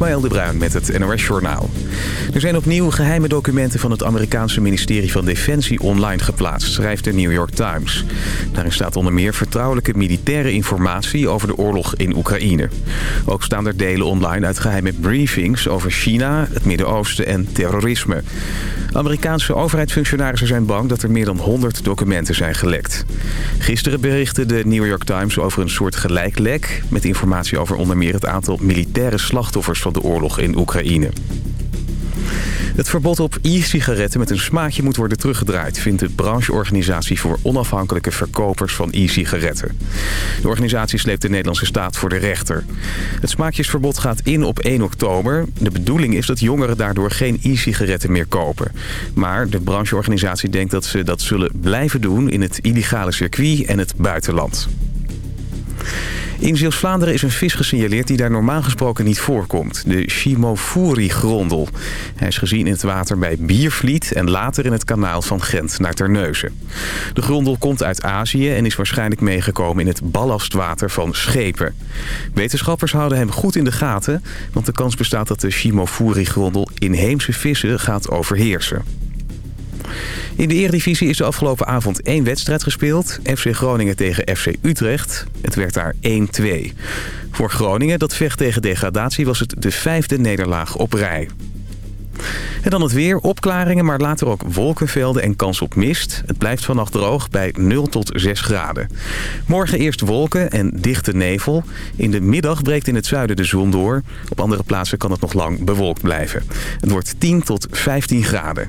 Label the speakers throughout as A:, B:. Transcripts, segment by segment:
A: Ismaël de Bruin met het NOS Journaal. Er zijn opnieuw geheime documenten van het Amerikaanse ministerie van Defensie online geplaatst, schrijft de New York Times. Daarin staat onder meer vertrouwelijke militaire informatie over de oorlog in Oekraïne. Ook staan er delen online uit geheime briefings over China, het Midden-Oosten en terrorisme. Amerikaanse overheidsfunctionarissen zijn bang dat er meer dan 100 documenten zijn gelekt. Gisteren berichtte de New York Times over een soort gelijklek... met informatie over onder meer het aantal militaire slachtoffers van de oorlog in Oekraïne. Het verbod op e-sigaretten met een smaakje moet worden teruggedraaid... vindt de brancheorganisatie voor onafhankelijke verkopers van e-sigaretten. De organisatie sleept de Nederlandse staat voor de rechter. Het smaakjesverbod gaat in op 1 oktober. De bedoeling is dat jongeren daardoor geen e-sigaretten meer kopen. Maar de brancheorganisatie denkt dat ze dat zullen blijven doen... in het illegale circuit en het buitenland. In Zeeuws-Vlaanderen is een vis gesignaleerd die daar normaal gesproken niet voorkomt. De Shimofuri-grondel. Hij is gezien in het water bij Biervliet en later in het kanaal van Gent naar Terneuzen. De grondel komt uit Azië en is waarschijnlijk meegekomen in het ballastwater van schepen. Wetenschappers houden hem goed in de gaten, want de kans bestaat dat de Shimofuri-grondel inheemse vissen gaat overheersen. In de Eredivisie is de afgelopen avond één wedstrijd gespeeld. FC Groningen tegen FC Utrecht. Het werd daar 1-2. Voor Groningen, dat vecht tegen degradatie, was het de vijfde nederlaag op rij. En dan het weer, opklaringen, maar later ook wolkenvelden en kans op mist. Het blijft vannacht droog bij 0 tot 6 graden. Morgen eerst wolken en dichte nevel. In de middag breekt in het zuiden de zon door. Op andere plaatsen kan het nog lang bewolkt blijven. Het wordt 10 tot 15 graden.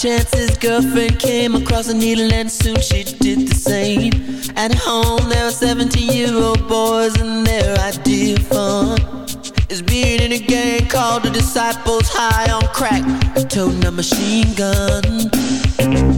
B: Chance his girlfriend came across a needle and soon she did the same. At home there were 17 year old boys and their idea of fun is being in a gang called the Disciples High on Crack, toting a machine gun.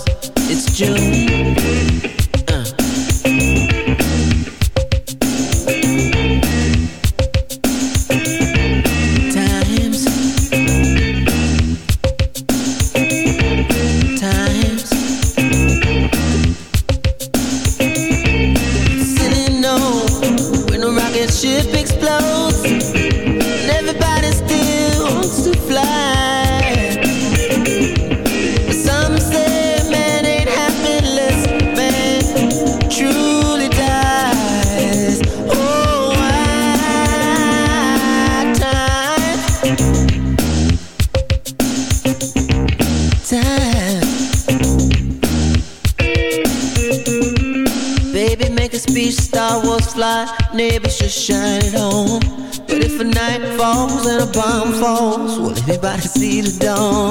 C: bomb falls, will anybody see the dawn?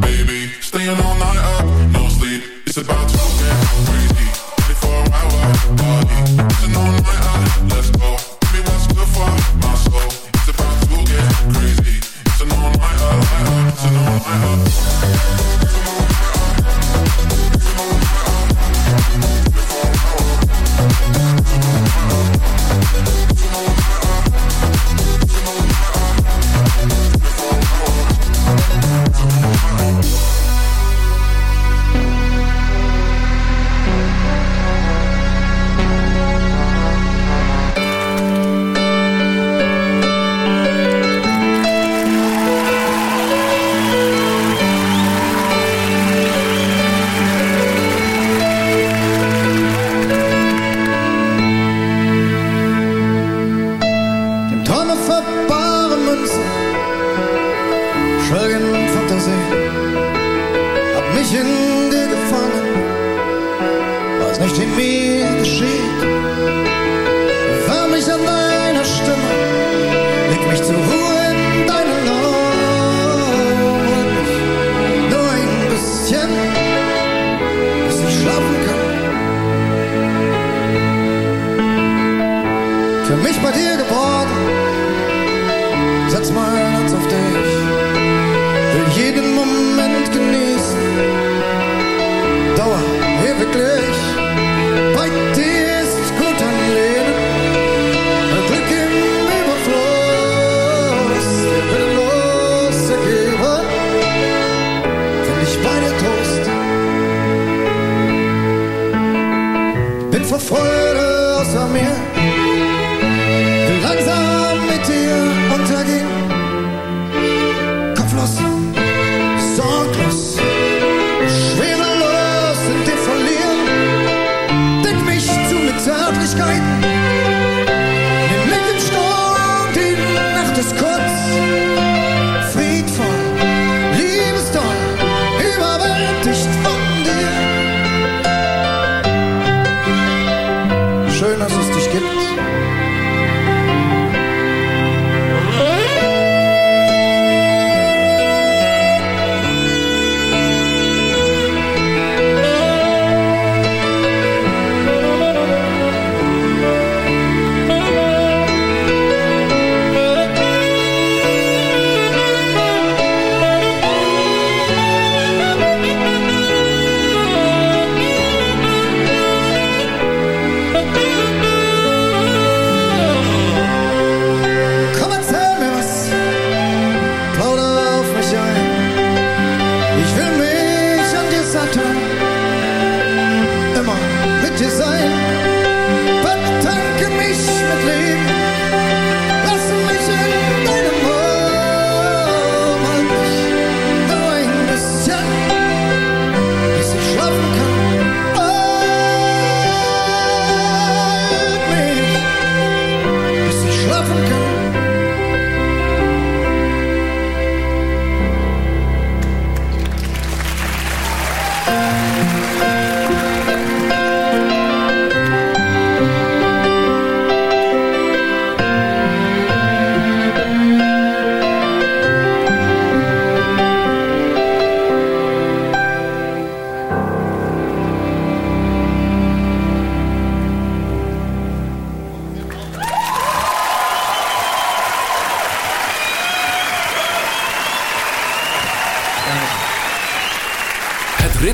C: baby. Staying all night up, no sleep. It's about to get.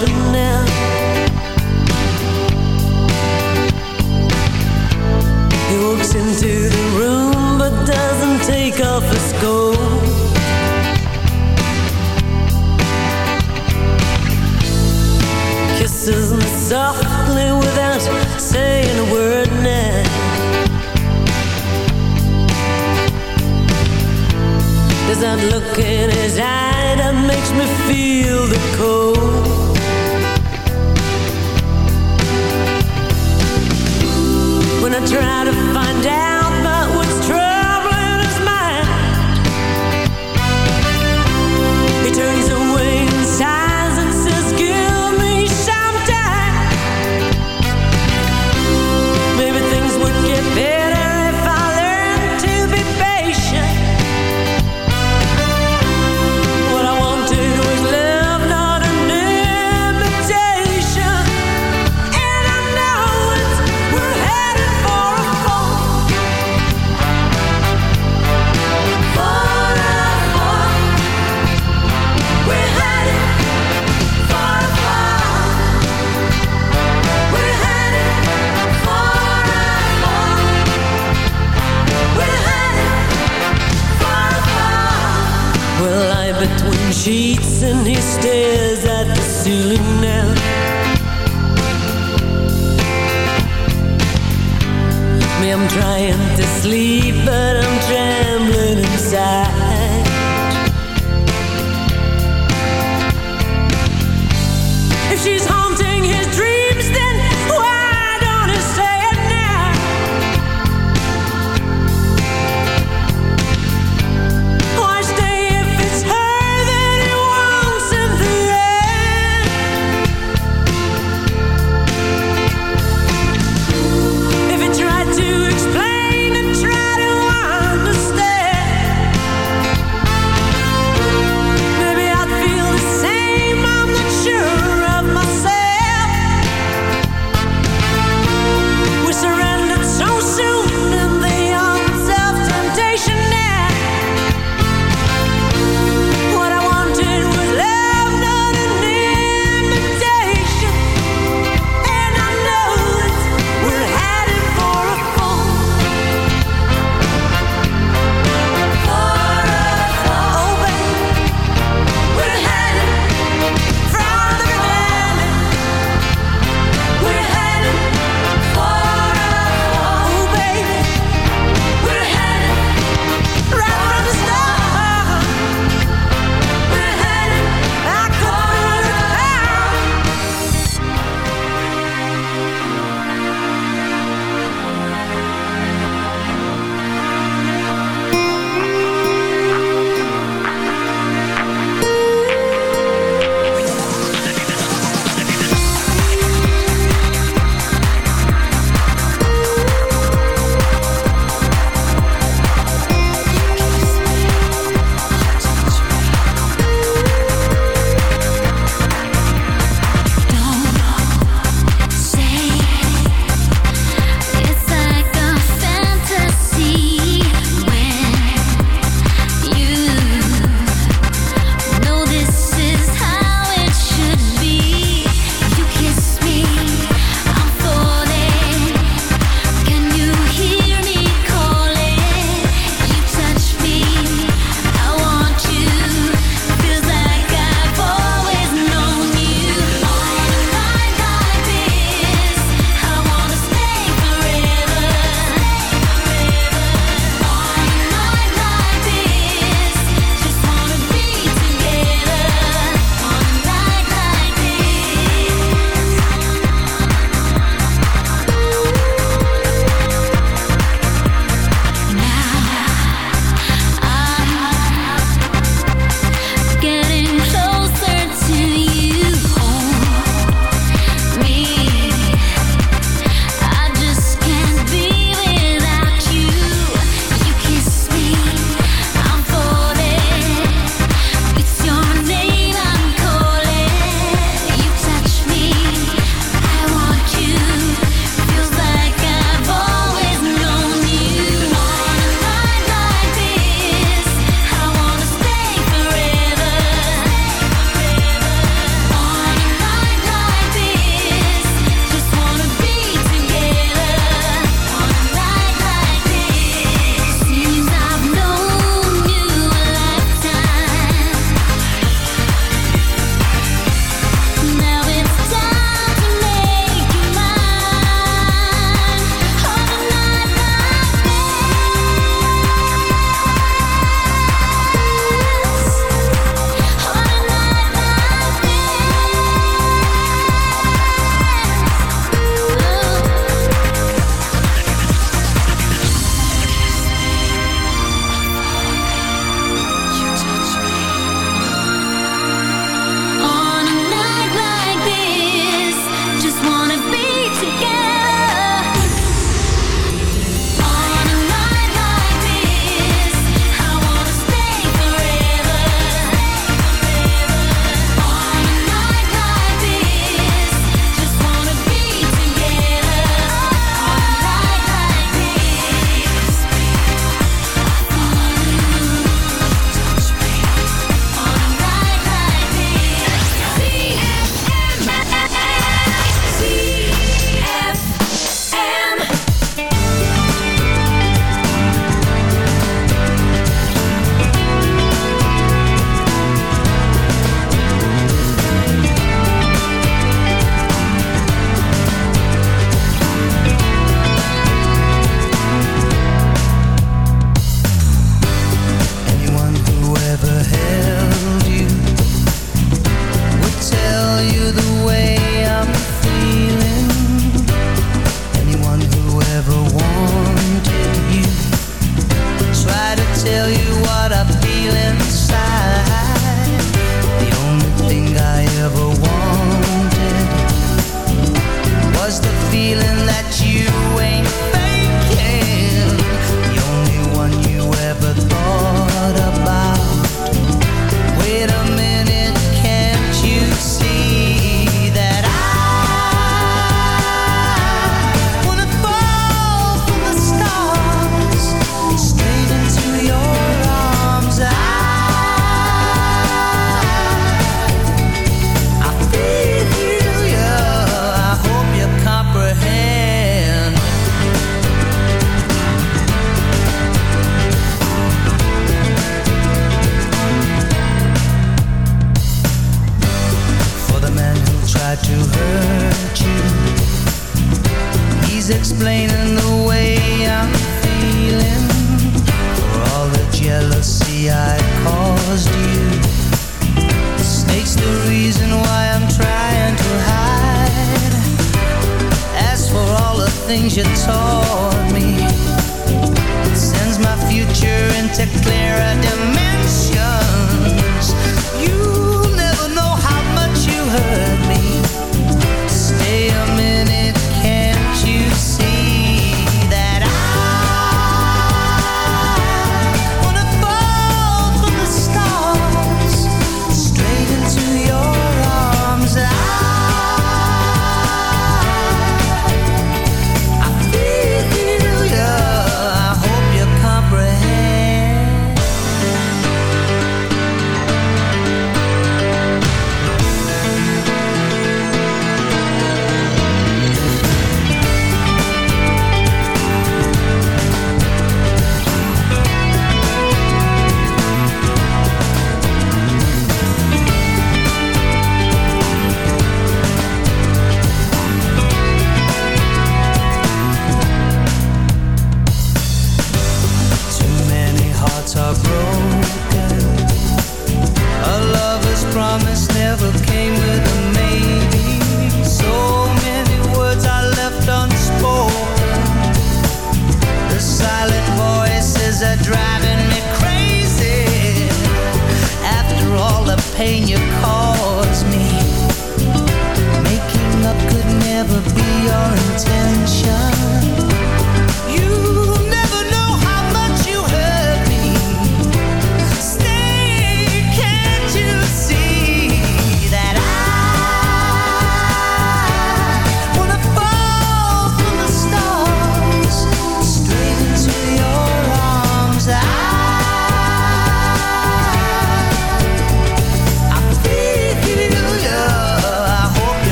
D: open now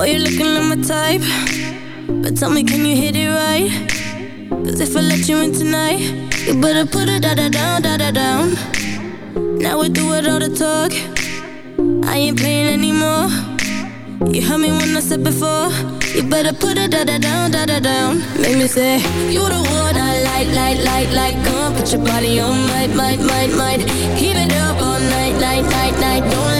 E: Boy, you're looking like my type. But tell me, can you hit it right? Cause if I let you in tonight, you better put it da da down, da da down. Now we do it all the talk. I ain't playing anymore. You heard me when I said before. You better put it da da down, da da down. Make me say, You the one I like, like, like, like. Come put your body on, might, might, might, might. Keep it up all night, night, night, night. Don't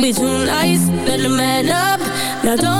E: Be too nice, better man up. Now don't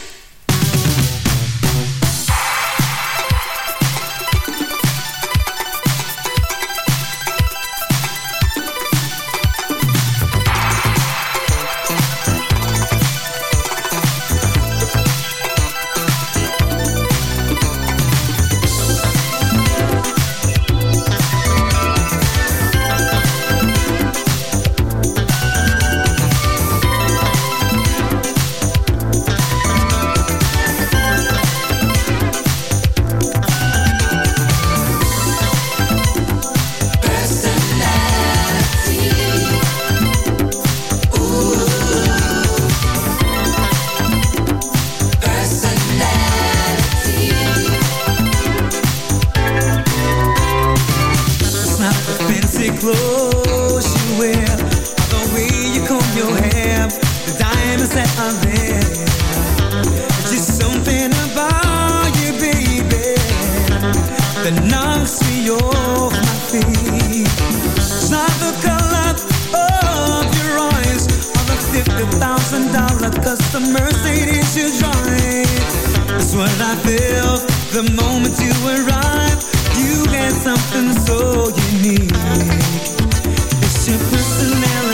F: Clothes you wear, the way you comb your hair, the diamonds that are there. It's just something about you, baby, that knocks me off my feet. It's not the color of your eyes, or the fifty thousand dollar custom Mercedes you drive. It's what I feel the moment you arrive. You had something so need is personality.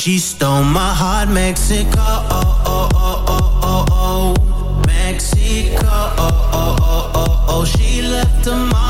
G: She stole my heart, Mexico. Oh, oh, oh, oh, oh, oh. Mexico. Oh, oh, oh, oh, oh. oh she left a mark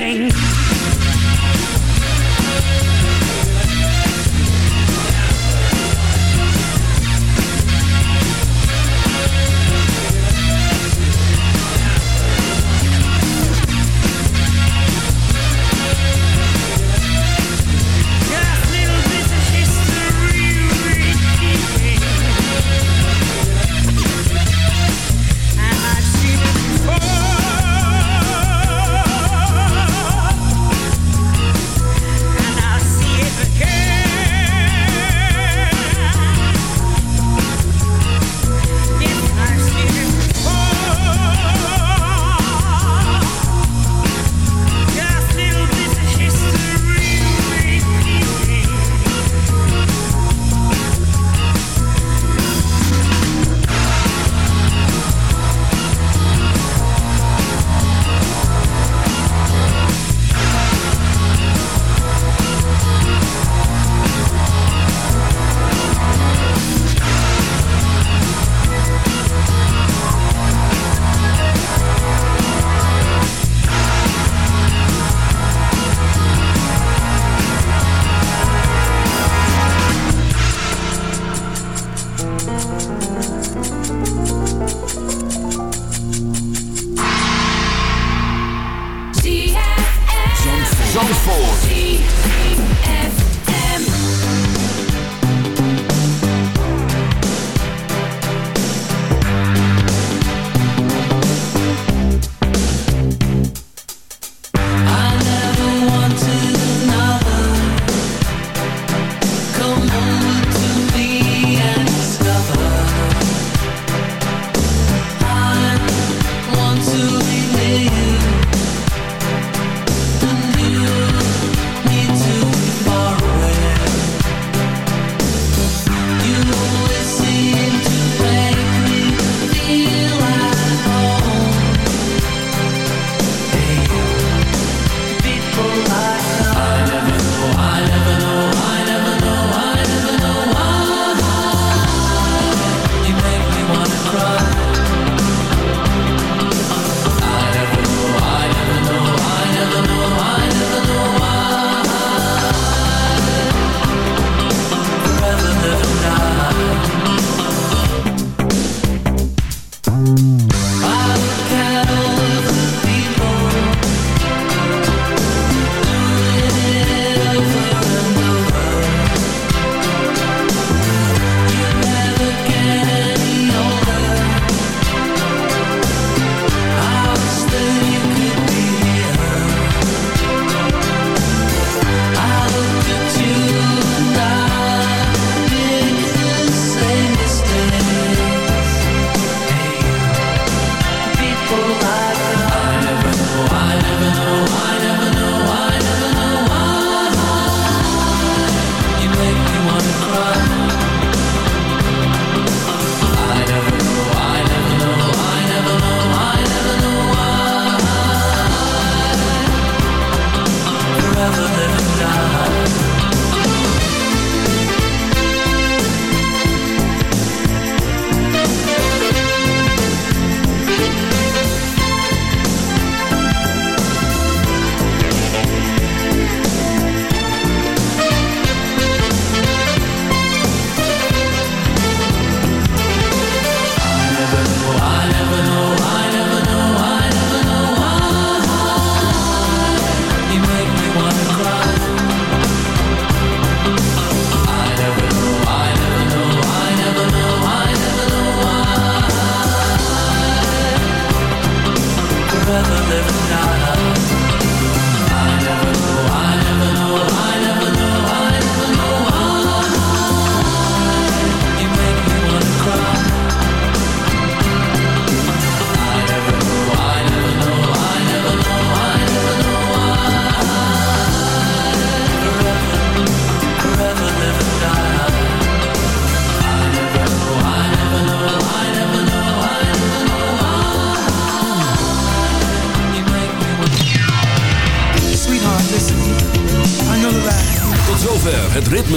H: amazing.